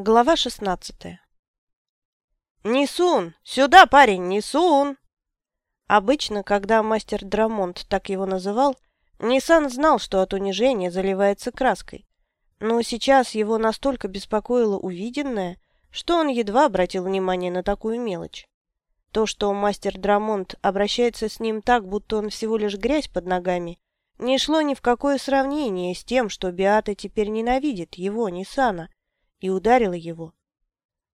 Глава шестнадцатая. «Несун! Сюда, парень, несун!» Обычно, когда мастер Драмонт так его называл, Нисан знал, что от унижения заливается краской. Но сейчас его настолько беспокоило увиденное, что он едва обратил внимание на такую мелочь. То, что мастер Драмонт обращается с ним так, будто он всего лишь грязь под ногами, не шло ни в какое сравнение с тем, что Биата теперь ненавидит его, Нисана, и ударила его.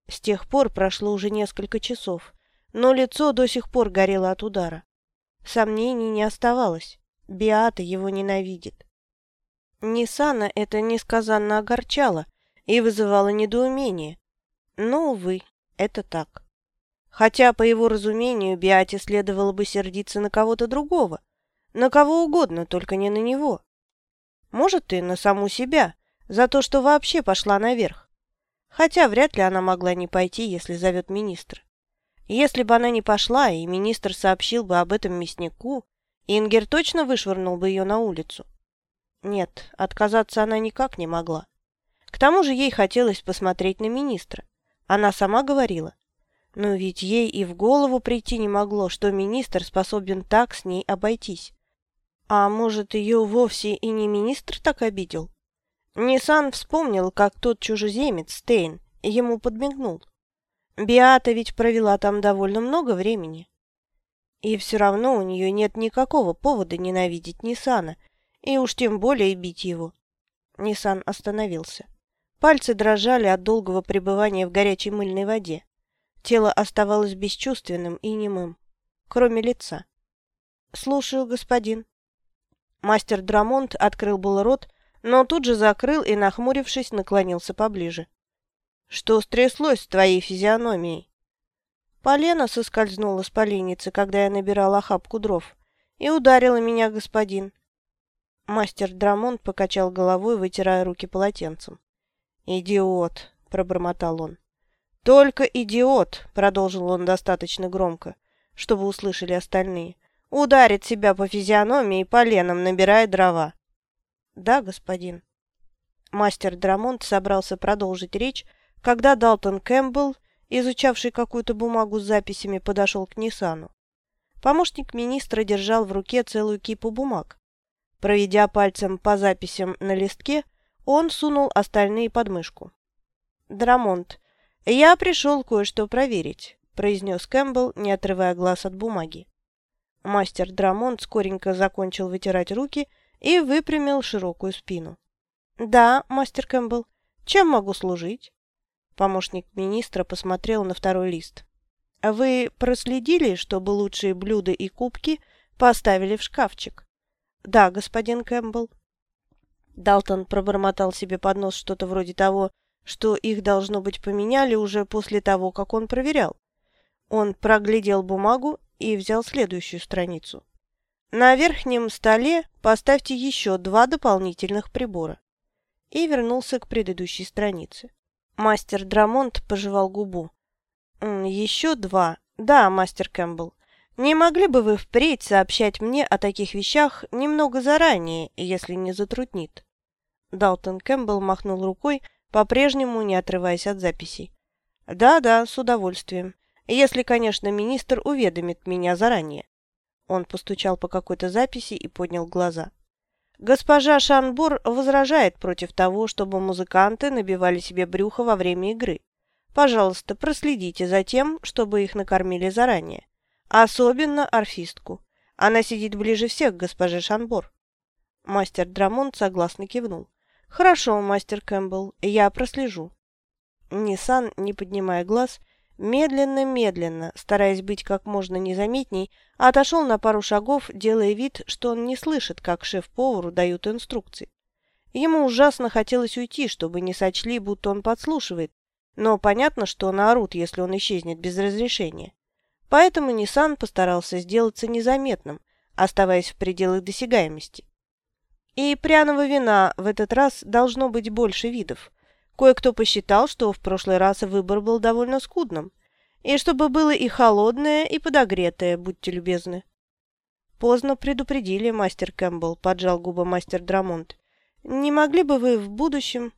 С тех пор прошло уже несколько часов, но лицо до сих пор горело от удара. Сомнений не оставалось. Биата его ненавидит. Нисана это несказанно огорчало и вызывало недоумение. Но, увы, это так. Хотя, по его разумению, Биате следовало бы сердиться на кого-то другого, на кого угодно, только не на него. Может, и на саму себя, за то, что вообще пошла наверх. Хотя вряд ли она могла не пойти, если зовет министр. Если бы она не пошла, и министр сообщил бы об этом мяснику, Ингер точно вышвырнул бы ее на улицу. Нет, отказаться она никак не могла. К тому же ей хотелось посмотреть на министра. Она сама говорила. Но ведь ей и в голову прийти не могло, что министр способен так с ней обойтись. А может, ее вовсе и не министр так обидел? Нисан вспомнил, как тот чужеземец, Стейн, ему подмигнул. Биата ведь провела там довольно много времени. И все равно у нее нет никакого повода ненавидеть Нисана, и уж тем более бить его. Нисан остановился. Пальцы дрожали от долгого пребывания в горячей мыльной воде. Тело оставалось бесчувственным и немым, кроме лица. «Слушаю, господин». Мастер Драмонт открыл был рот, но тут же закрыл и, нахмурившись, наклонился поближе. «Что стряслось с твоей физиономией?» Полена соскользнула с поленницы, когда я набирала охапку дров, и ударила меня господин. Мастер Драмонт покачал головой, вытирая руки полотенцем. «Идиот!» — пробормотал он. «Только идиот!» — продолжил он достаточно громко, чтобы услышали остальные. «Ударит себя по физиономии поленом, набирая дрова. «Да, господин». Мастер Драмонт собрался продолжить речь, когда Далтон Кэмпбелл, изучавший какую-то бумагу с записями, подошел к Ниссану. Помощник министра держал в руке целую кипу бумаг. Проведя пальцем по записям на листке, он сунул остальные под мышку. «Драмонт, я пришел кое-что проверить», — произнес Кэмпбелл, не отрывая глаз от бумаги. Мастер Драмонт скоренько закончил вытирать руки и выпрямил широкую спину. «Да, мастер Кэмпбелл, чем могу служить?» Помощник министра посмотрел на второй лист. «Вы проследили, чтобы лучшие блюда и кубки поставили в шкафчик?» «Да, господин Кэмпбелл». Далтон пробормотал себе под нос что-то вроде того, что их, должно быть, поменяли уже после того, как он проверял. Он проглядел бумагу и взял следующую страницу. На верхнем столе поставьте еще два дополнительных прибора. И вернулся к предыдущей странице. Мастер Драмонт пожевал губу. «Еще два. Да, мастер Кэмпбелл. Не могли бы вы впредь сообщать мне о таких вещах немного заранее, если не затруднит?» Далтон Кэмпбелл махнул рукой, по-прежнему не отрываясь от записей. «Да-да, с удовольствием. Если, конечно, министр уведомит меня заранее». Он постучал по какой-то записи и поднял глаза. Госпожа Шанбур возражает против того, чтобы музыканты набивали себе брюхо во время игры. Пожалуйста, проследите за тем, чтобы их накормили заранее. Особенно орфистку. Она сидит ближе всех к госпоже Шанбур. Мастер Драмонт согласно кивнул. «Хорошо, мастер Кэмпбелл, я прослежу». Ниссан, не поднимая глаз, Медленно-медленно, стараясь быть как можно незаметней, отошел на пару шагов, делая вид, что он не слышит, как шеф-повару дают инструкции. Ему ужасно хотелось уйти, чтобы не сочли, будто он подслушивает, но понятно, что наорут, если он исчезнет без разрешения. Поэтому Ниссан постарался сделаться незаметным, оставаясь в пределах досягаемости. И пряного вина в этот раз должно быть больше видов. Кое-кто посчитал, что в прошлый раз выбор был довольно скудным, и чтобы было и холодное, и подогретое, будьте любезны. Поздно предупредили, мастер Кэмпбелл, поджал губы мастер Драмонт. Не могли бы вы в будущем...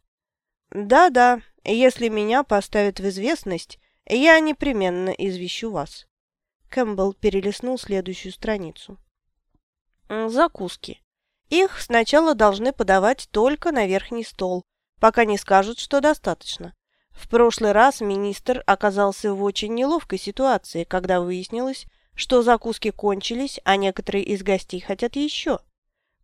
Да-да, Если меня поставят в известность, я непременно извещу вас». Кэмпбелл перелистнул следующую страницу. Закуски. Их сначала должны подавать только на верхний стол, пока не скажут, что достаточно. В прошлый раз министр оказался в очень неловкой ситуации, когда выяснилось, что закуски кончились, а некоторые из гостей хотят еще.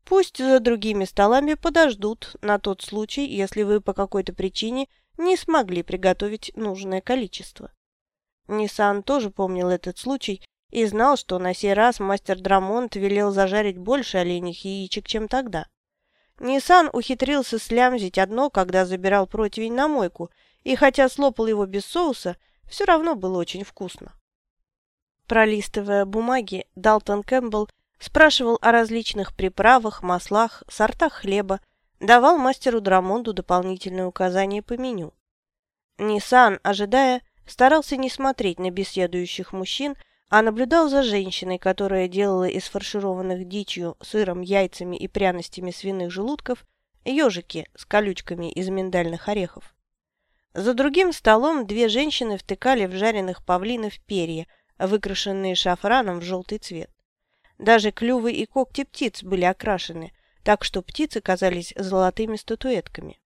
Пусть за другими столами подождут на тот случай, если вы по какой-то причине не смогли приготовить нужное количество. Ниссан тоже помнил этот случай и знал, что на сей раз мастер Драмонт велел зажарить больше оленьих яичек, чем тогда. Ниссан ухитрился слямзить одно, когда забирал противень на мойку, и хотя слопал его без соуса, все равно было очень вкусно. Пролистывая бумаги, Далтон Кэмпбелл спрашивал о различных приправах, маслах, сортах хлеба, давал мастеру Драмонду дополнительные указания по меню. Ниссан, ожидая, старался не смотреть на беседующих мужчин, а наблюдал за женщиной, которая делала из фаршированных дичью, сыром, яйцами и пряностями свиных желудков ежики с колючками из миндальных орехов. За другим столом две женщины втыкали в жареных павлинов перья, выкрашенные шафраном в желтый цвет. Даже клювы и когти птиц были окрашены, так что птицы казались золотыми статуэтками.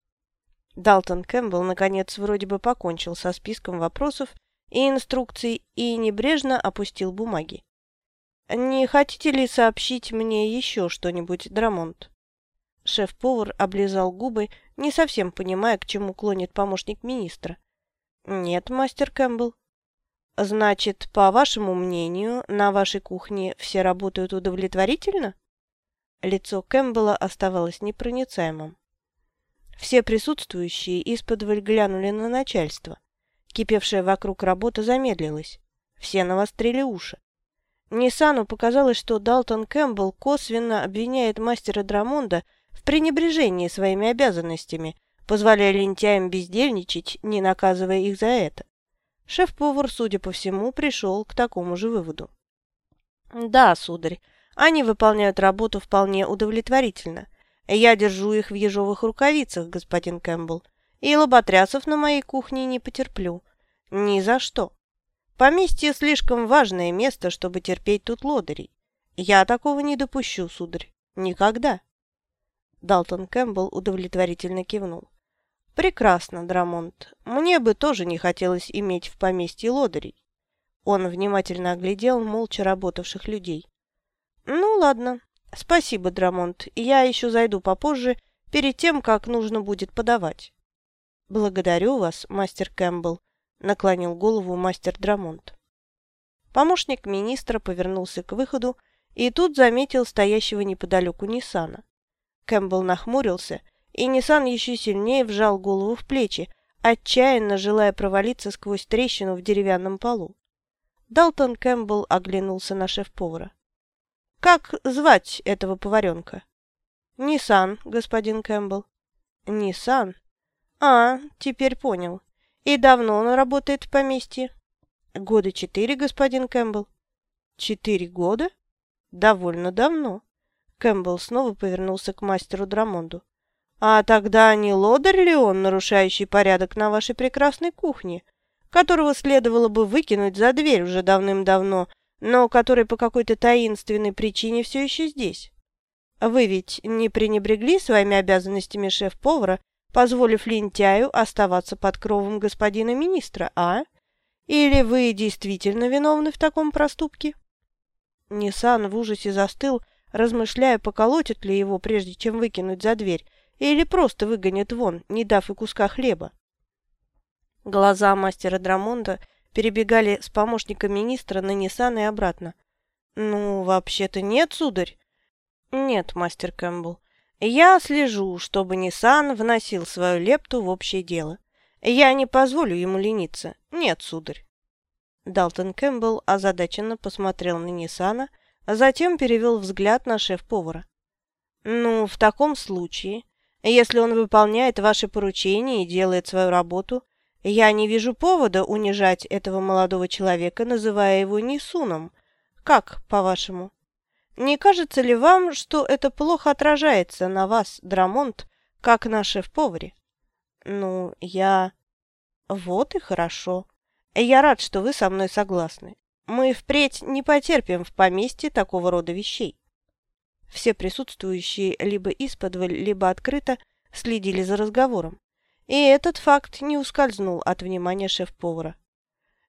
Далтон Кэмпбелл, наконец, вроде бы покончил со списком вопросов и инструкций и небрежно опустил бумаги. «Не хотите ли сообщить мне еще что-нибудь, Драмонт?» Шеф-повар облизал губы, не совсем понимая, к чему клонит помощник министра. «Нет, мастер Кэмпбелл». «Значит, по вашему мнению, на вашей кухне все работают удовлетворительно?» Лицо Кэмпбелла оставалось непроницаемым. Все присутствующие исподволь глянули на начальство. Кипевшая вокруг работа замедлилась. Все навострили уши. Ниссану показалось, что Далтон Кэмпбелл косвенно обвиняет мастера Драмонда в пренебрежении своими обязанностями, позволяя лентяям бездельничать, не наказывая их за это. Шеф-повар, судя по всему, пришел к такому же выводу. «Да, сударь, они выполняют работу вполне удовлетворительно. Я держу их в ежовых рукавицах, господин Кэмпбелл, и лоботрясов на моей кухне не потерплю. Ни за что. Поместье слишком важное место, чтобы терпеть тут лодырей. Я такого не допущу, сударь. Никогда. Далтон Кэмпбелл удовлетворительно кивнул. «Прекрасно, Драмонт. Мне бы тоже не хотелось иметь в поместье лодырей». Он внимательно оглядел молча работавших людей. «Ну, ладно. Спасибо, Драмонт. Я еще зайду попозже, перед тем, как нужно будет подавать». «Благодарю вас, мастер Кэмпбелл», наклонил голову мастер Драммонд. Помощник министра повернулся к выходу и тут заметил стоящего неподалеку Ниссана. Кэмпбелл нахмурился, и Ниссан еще сильнее вжал голову в плечи, отчаянно желая провалиться сквозь трещину в деревянном полу. Далтон Кэмпбелл оглянулся на шеф-повара. «Как звать этого поваренка?» «Ниссан, господин Кэмпбелл». «Ниссан? А, теперь понял. «И давно он работает в поместье?» «Года четыре, господин Кэмпбелл». «Четыре года? Довольно давно». Кэмпбелл снова повернулся к мастеру Драммонду. «А тогда не лодырь ли он, нарушающий порядок на вашей прекрасной кухне, которого следовало бы выкинуть за дверь уже давным-давно, но который по какой-то таинственной причине все еще здесь? Вы ведь не пренебрегли своими обязанностями шеф-повара позволив лентяю оставаться под кровом господина министра, а? Или вы действительно виновны в таком проступке?» Ниссан в ужасе застыл, размышляя, поколотят ли его, прежде чем выкинуть за дверь, или просто выгонят вон, не дав и куска хлеба. Глаза мастера Драмонда перебегали с помощника министра на Ниссан и обратно. «Ну, вообще-то нет, сударь». «Нет, мастер Кэмпбелл, я слежу, чтобы Ниссан вносил свою лепту в общее дело. Я не позволю ему лениться. Нет, сударь. Далтон Кэмпбелл озадаченно посмотрел на Ниссана, а затем перевел взгляд на шеф-повара. «Ну, в таком случае, если он выполняет ваши поручения и делает свою работу, я не вижу повода унижать этого молодого человека, называя его Нисуном. Как, по-вашему?» Не кажется ли вам, что это плохо отражается на вас, Драмонт, как на шеф-поваре? Ну, я... Вот и хорошо. Я рад, что вы со мной согласны. Мы впредь не потерпим в поместье такого рода вещей. Все присутствующие либо исподволь, либо открыто следили за разговором. И этот факт не ускользнул от внимания шеф-повара.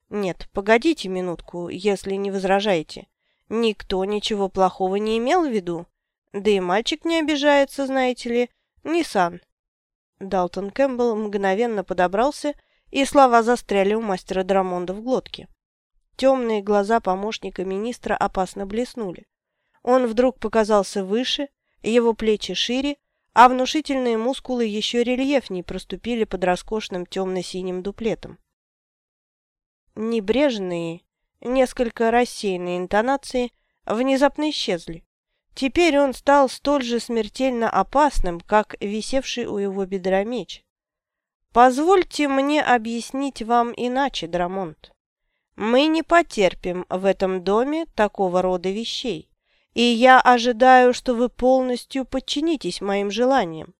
«Нет, погодите минутку, если не возражаете. Никто ничего плохого не имел в виду. Да и мальчик не обижается, знаете ли. Ниссан». Далтон Кэмпбелл мгновенно подобрался, и слова застряли у мастера Драмонда в глотке. Темные глаза помощника министра опасно блеснули. Он вдруг показался выше, его плечи шире, а внушительные мускулы еще рельефней проступили под роскошным темно-синим дуплетом. Небрежные, несколько рассеянные интонации внезапно исчезли. Теперь он стал столь же смертельно опасным, как висевший у его бедра меч. Позвольте мне объяснить вам иначе, Драмонт. Мы не потерпим в этом доме такого рода вещей, и я ожидаю, что вы полностью подчинитесь моим желаниям.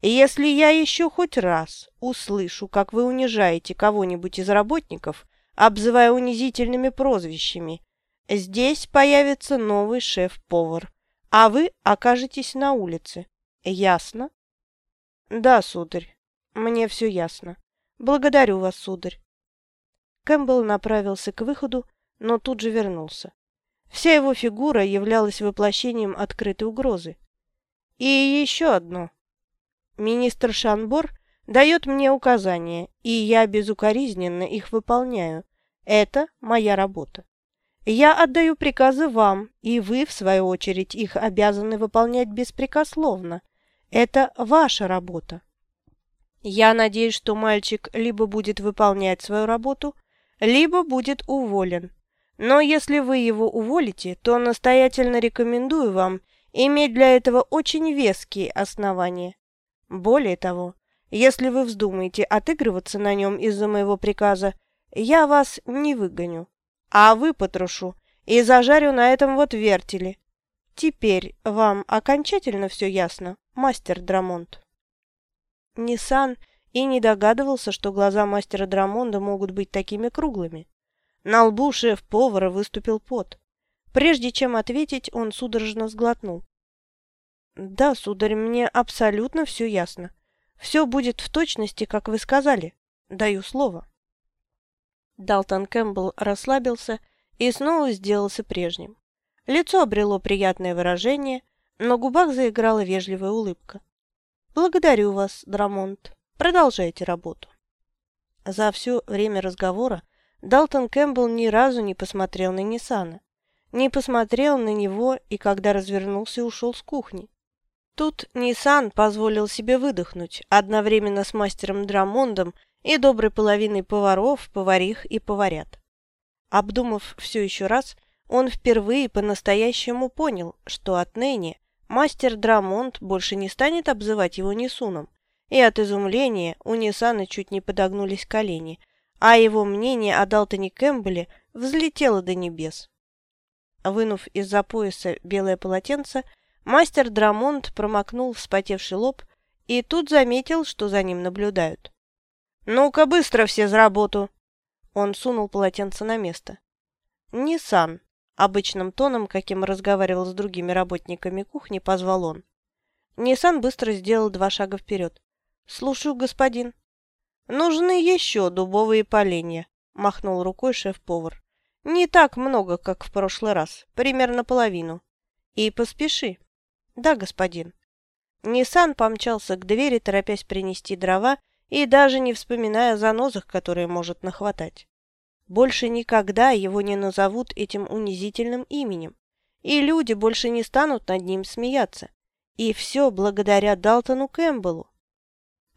Если я еще хоть раз услышу, как вы унижаете кого-нибудь из работников, обзывая унизительными прозвищами. Здесь появится новый шеф-повар, а вы окажетесь на улице. Ясно? Да, сударь, мне все ясно. Благодарю вас, сударь. Кэмпбелл направился к выходу, но тут же вернулся. Вся его фигура являлась воплощением открытой угрозы. И еще одно. Министр Шанбор дает мне указания, и я безукоризненно их выполняю. Это моя работа. Я отдаю приказы вам, и вы, в свою очередь, их обязаны выполнять беспрекословно. Это ваша работа. Я надеюсь, что мальчик либо будет выполнять свою работу, либо будет уволен. Но если вы его уволите, то настоятельно рекомендую вам иметь для этого очень веские основания. Более того, если вы вздумаете отыгрываться на нем из-за моего приказа, я вас не выгоню, а выпотрошу и зажарю на этом вот вертеле. Теперь вам окончательно все ясно, мастер Драмонт?» Ниссан и не догадывался, что глаза мастера Драмонда могут быть такими круглыми. На лбу шеф-повара выступил пот. Прежде чем ответить, он судорожно сглотнул. «Да, сударь, мне абсолютно все ясно. Все будет в точности, как вы сказали. Даю слово. Далтон Кэмпбелл расслабился и снова сделался прежним. Лицо обрело приятное выражение, на губах заиграла вежливая улыбка. «Благодарю вас, Драмонт. Продолжайте работу». За все время разговора Далтон Кэмпбелл ни разу не посмотрел на Ниссана. Не посмотрел на него и когда развернулся ушел с кухни. Тут Ниссан позволил себе выдохнуть, одновременно с мастером Драмондом и доброй половиной поваров, поварих и поварят. Обдумав все еще раз, он впервые по-настоящему понял, что отныне мастер Драмонд больше не станет обзывать его Нисуном, и от изумления у Нисана чуть не подогнулись колени, а его мнение о Далтоне Кэмпбелле взлетело до небес. Вынув из-за пояса белое полотенце, Мастер Драмонт промокнул вспотевший лоб и тут заметил, что за ним наблюдают. «Ну-ка, быстро все за работу!» Он сунул полотенце на место. «Ниссан», — обычным тоном, каким разговаривал с другими работниками кухни, позвал он. Ниссан быстро сделал два шага вперед. «Слушаю, господин». «Нужны еще дубовые поленья», — махнул рукой шеф-повар. «Не так много, как в прошлый раз, примерно половину. И поспеши». «Да, господин». Ниссан помчался к двери, торопясь принести дрова и даже не вспоминая о занозах, которые может нахватать. Больше никогда его не назовут этим унизительным именем, и люди больше не станут над ним смеяться. И все благодаря Далтону Кэмпбеллу.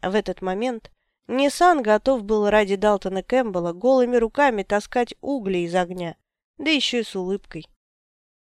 В этот момент Ниссан готов был ради Далтона Кэмпбелла голыми руками таскать угли из огня, да еще и с улыбкой.